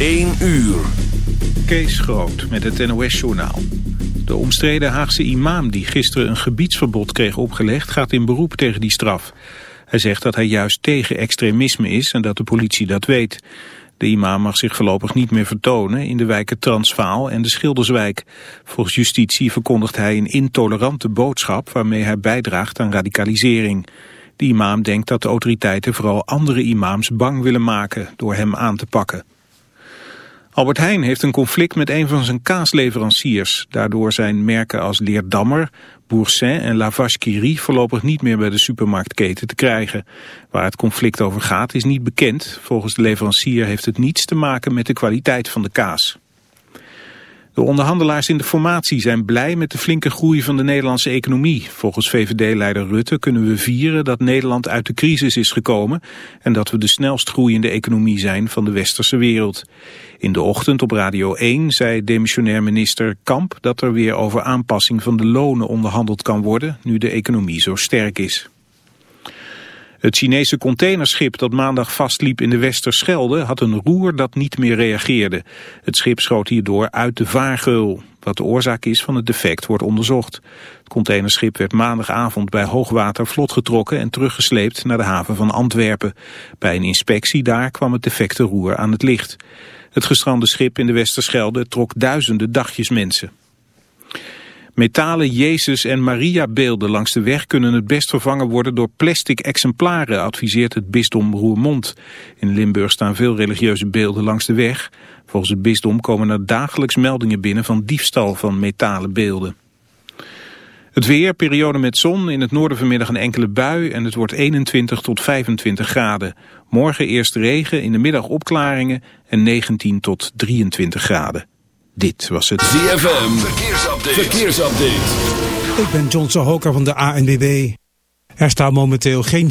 1 uur. Kees Groot met het NOS-journaal. De omstreden Haagse imam die gisteren een gebiedsverbod kreeg opgelegd... gaat in beroep tegen die straf. Hij zegt dat hij juist tegen extremisme is en dat de politie dat weet. De imam mag zich voorlopig niet meer vertonen in de wijken Transvaal en de Schilderswijk. Volgens justitie verkondigt hij een intolerante boodschap... waarmee hij bijdraagt aan radicalisering. De imam denkt dat de autoriteiten vooral andere imams bang willen maken... door hem aan te pakken. Albert Heijn heeft een conflict met een van zijn kaasleveranciers. Daardoor zijn merken als Leerdammer, Boursin en La Vache qui rit voorlopig niet meer bij de supermarktketen te krijgen. Waar het conflict over gaat is niet bekend. Volgens de leverancier heeft het niets te maken met de kwaliteit van de kaas. De onderhandelaars in de formatie zijn blij met de flinke groei van de Nederlandse economie. Volgens VVD-leider Rutte kunnen we vieren dat Nederland uit de crisis is gekomen... en dat we de snelst groeiende economie zijn van de westerse wereld. In de ochtend op Radio 1 zei demissionair minister Kamp... dat er weer over aanpassing van de lonen onderhandeld kan worden... nu de economie zo sterk is. Het Chinese containerschip dat maandag vastliep in de Westerschelde had een roer dat niet meer reageerde. Het schip schoot hierdoor uit de vaargeul. Wat de oorzaak is van het defect wordt onderzocht. Het containerschip werd maandagavond bij hoogwater vlot getrokken en teruggesleept naar de haven van Antwerpen. Bij een inspectie daar kwam het defecte roer aan het licht. Het gestrande schip in de Westerschelde trok duizenden dagjes mensen. Metalen Jezus- en Maria-beelden langs de weg kunnen het best vervangen worden door plastic exemplaren, adviseert het bisdom Roermond. In Limburg staan veel religieuze beelden langs de weg. Volgens het bisdom komen er dagelijks meldingen binnen van diefstal van metalen beelden. Het weer, periode met zon, in het noorden vanmiddag een enkele bui en het wordt 21 tot 25 graden. Morgen eerst regen, in de middag opklaringen en 19 tot 23 graden. Dit was het ZFM Verkeersupdate. Verkeersupdate. Ik ben John Sohoka van de ANWB. Er staat momenteel geen...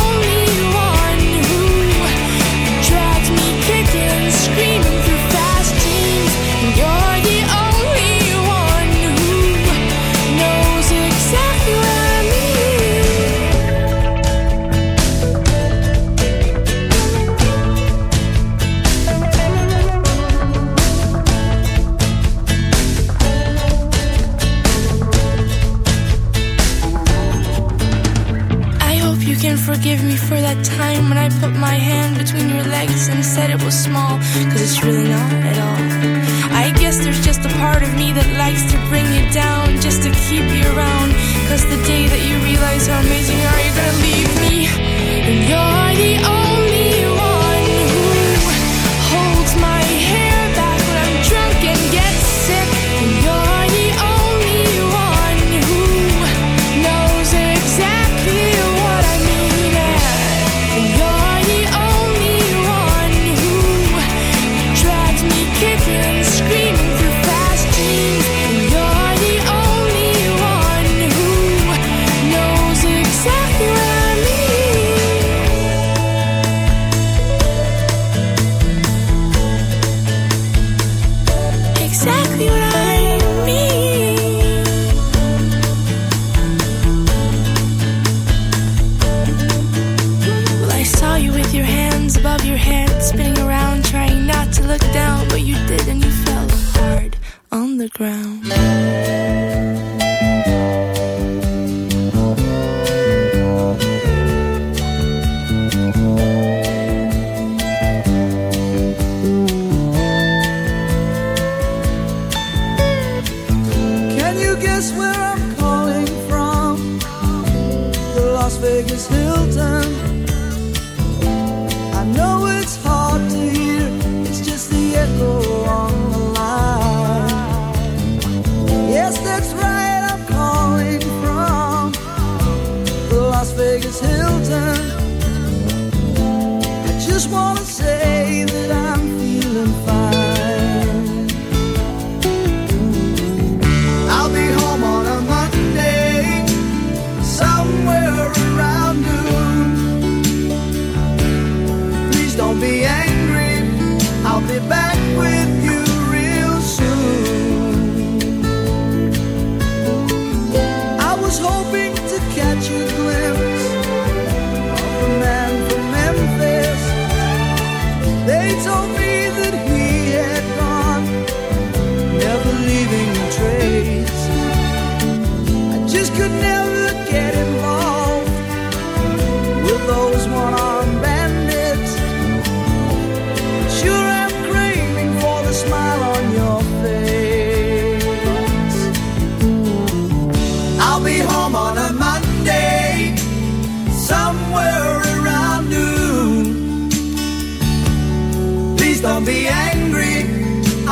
cause it's really not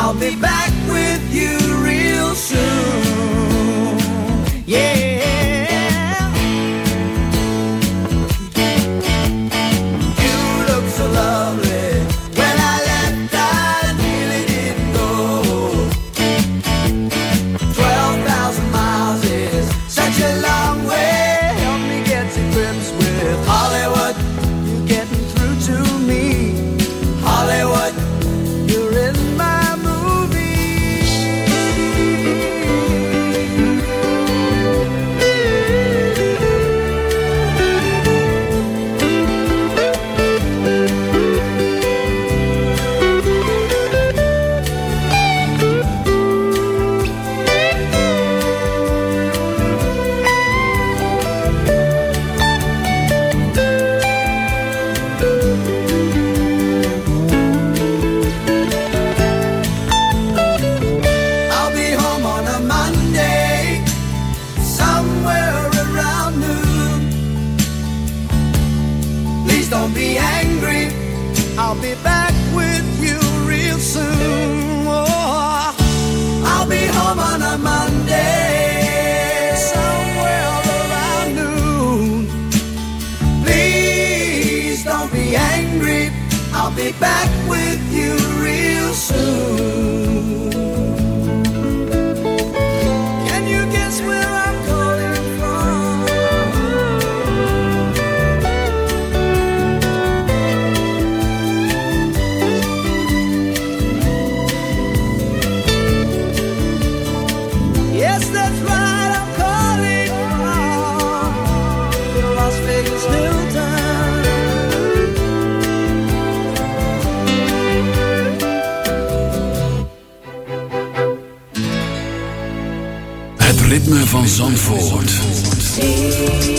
I'll be back van Zandvoort.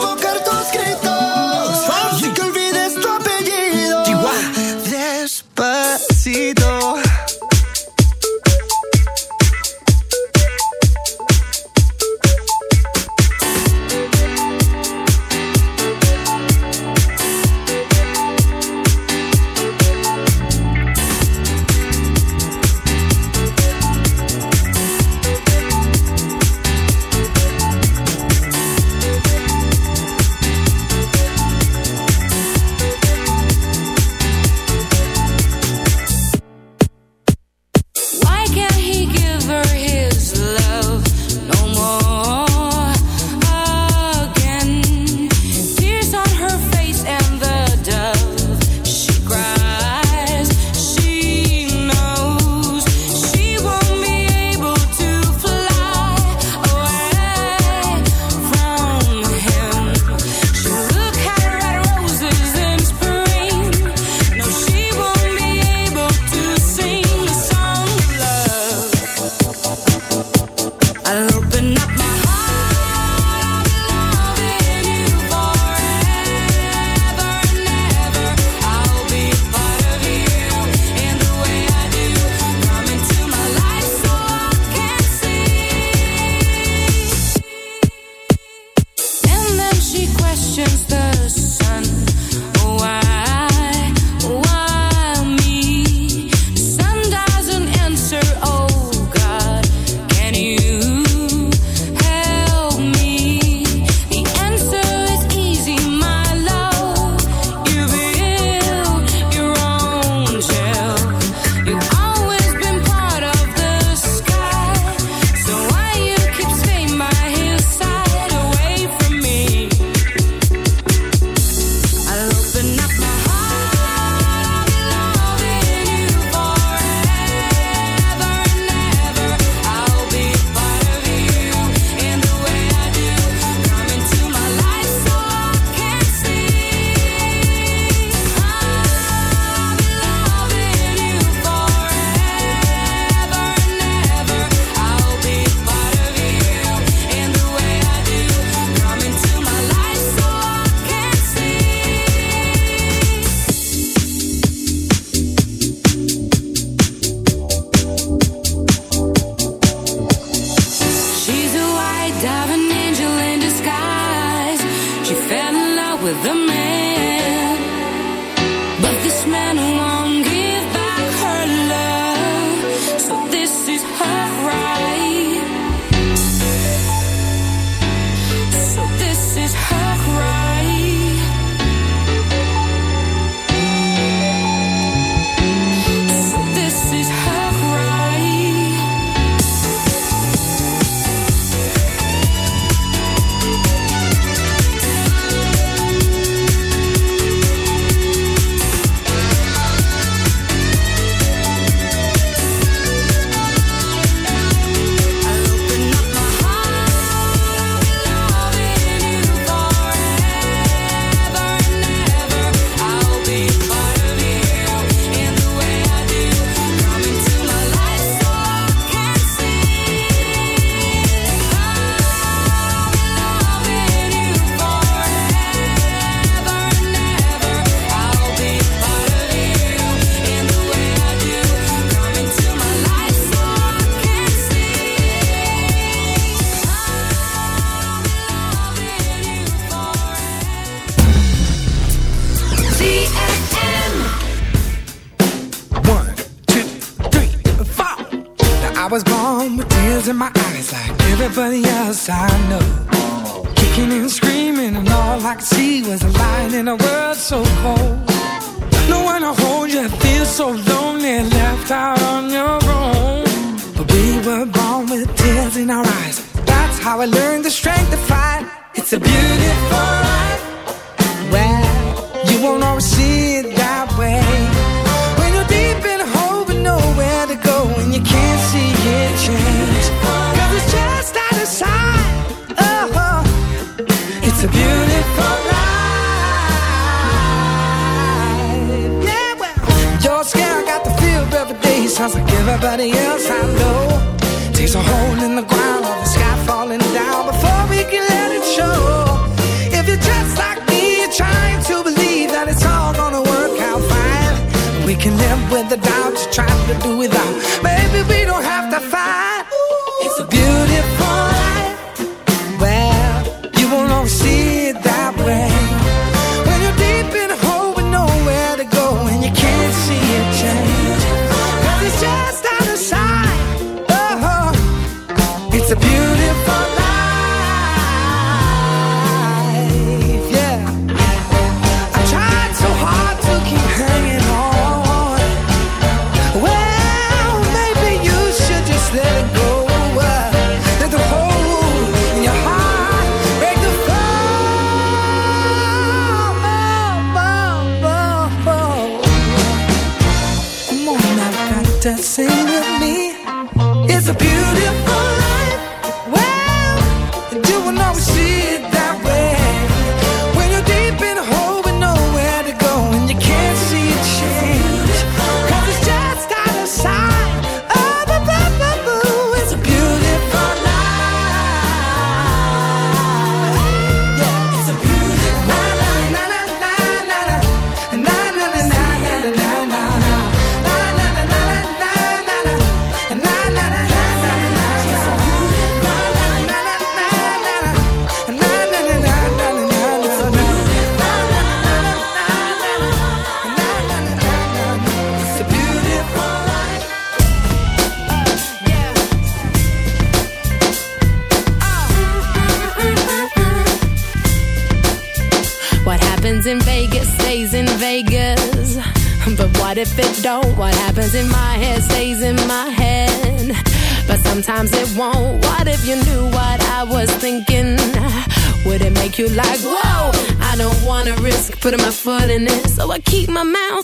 My mouth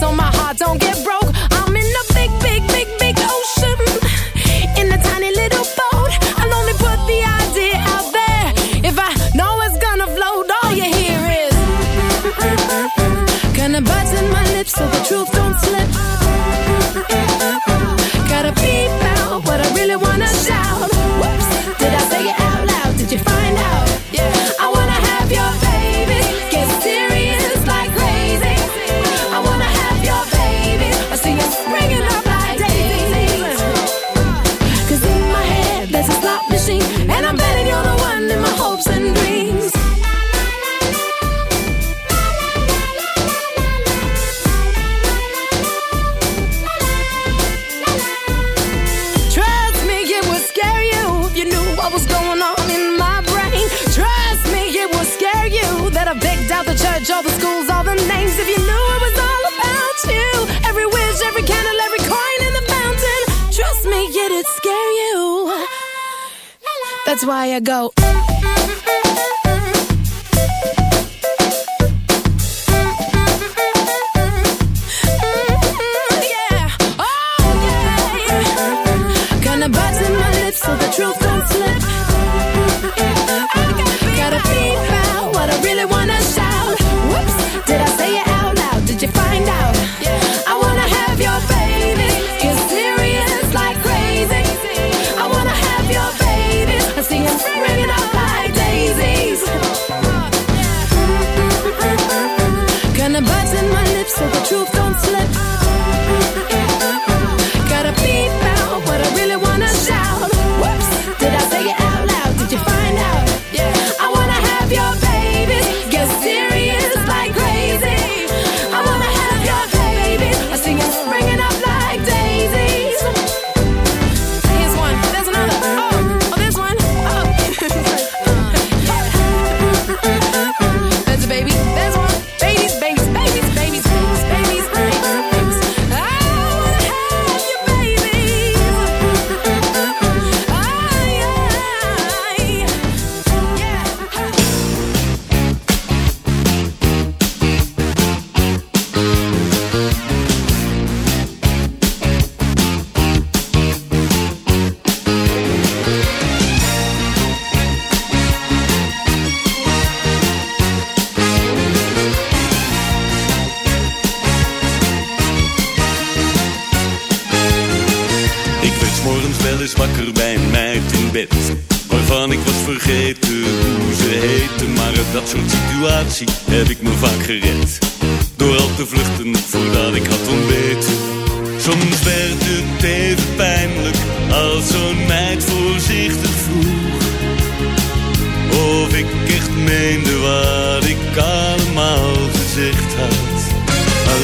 So my heart don't get I go.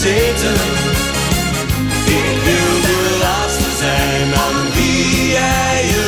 gezeten. Ik wil de laatste zijn aan wie jij je